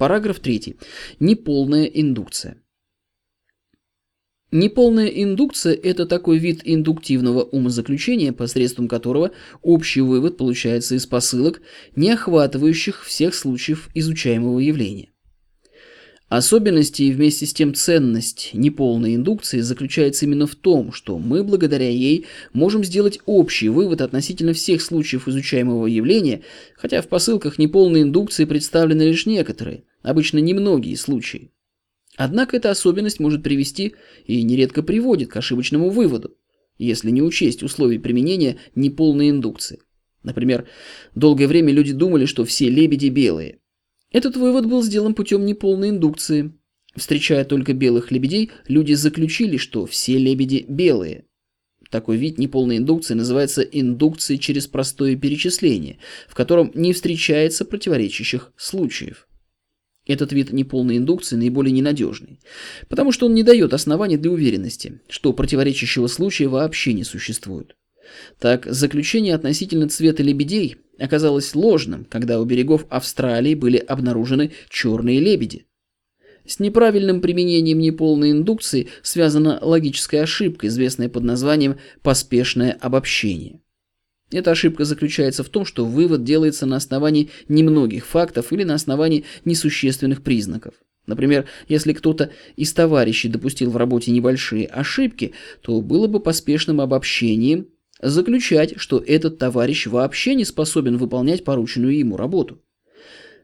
Параграф 3. Неполная индукция. Неполная индукция – это такой вид индуктивного умозаключения, посредством которого общий вывод получается из посылок, не охватывающих всех случаев изучаемого явления. Особенность и вместе с тем ценность неполной индукции заключается именно в том, что мы благодаря ей можем сделать общий вывод относительно всех случаев изучаемого явления, хотя в посылках неполной индукции представлены лишь некоторые, обычно немногие случаи. Однако эта особенность может привести и нередко приводит к ошибочному выводу, если не учесть условий применения неполной индукции. Например, долгое время люди думали, что все лебеди белые. Этот вывод был сделан путем неполной индукции. Встречая только белых лебедей, люди заключили, что все лебеди белые. Такой вид неполной индукции называется индукцией через простое перечисление, в котором не встречается противоречащих случаев. Этот вид неполной индукции наиболее ненадежный, потому что он не дает оснований для уверенности, что противоречащего случая вообще не существует. Так, заключение относительно цвета лебедей оказалось ложным, когда у берегов Австралии были обнаружены черные лебеди. С неправильным применением неполной индукции связана логическая ошибка, известная под названием «поспешное обобщение». Эта ошибка заключается в том, что вывод делается на основании немногих фактов или на основании несущественных признаков. Например, если кто-то из товарищей допустил в работе небольшие ошибки, то было бы поспешным обобщением заключать, что этот товарищ вообще не способен выполнять порученную ему работу.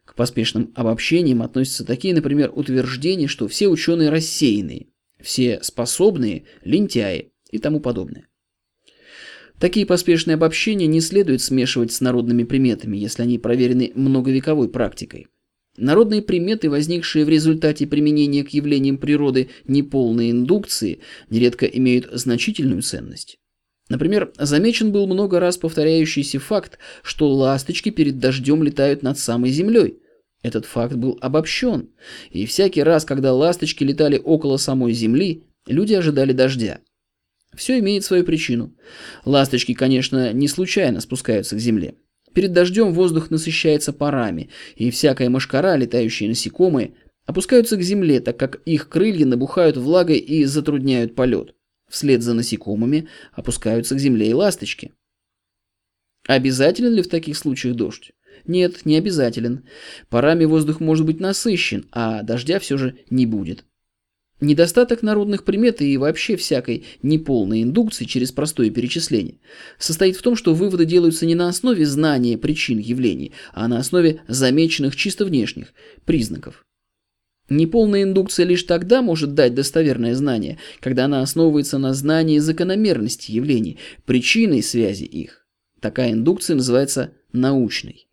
К поспешным обобщениям относятся такие, например, утверждения, что все ученые рассеянные, все способные – лентяи и тому подобное. Такие поспешные обобщения не следует смешивать с народными приметами, если они проверены многовековой практикой. Народные приметы, возникшие в результате применения к явлениям природы неполной индукции, нередко имеют значительную ценность. Например, замечен был много раз повторяющийся факт, что ласточки перед дождем летают над самой землей. Этот факт был обобщен, и всякий раз, когда ласточки летали около самой земли, люди ожидали дождя. Все имеет свою причину. Ласточки, конечно, не случайно спускаются к земле. Перед дождем воздух насыщается парами, и всякая мошкара, летающие насекомые, опускаются к земле, так как их крылья набухают влагой и затрудняют полет. Вслед за насекомыми опускаются к земле и ласточки. Обязателен ли в таких случаях дождь? Нет, не обязателен. Парами воздух может быть насыщен, а дождя все же не будет. Недостаток народных примет и вообще всякой неполной индукции через простое перечисление состоит в том, что выводы делаются не на основе знания причин явлений, а на основе замеченных чисто внешних признаков. Неполная индукция лишь тогда может дать достоверное знание, когда она основывается на знании закономерности явлений, причиной связи их. Такая индукция называется научной.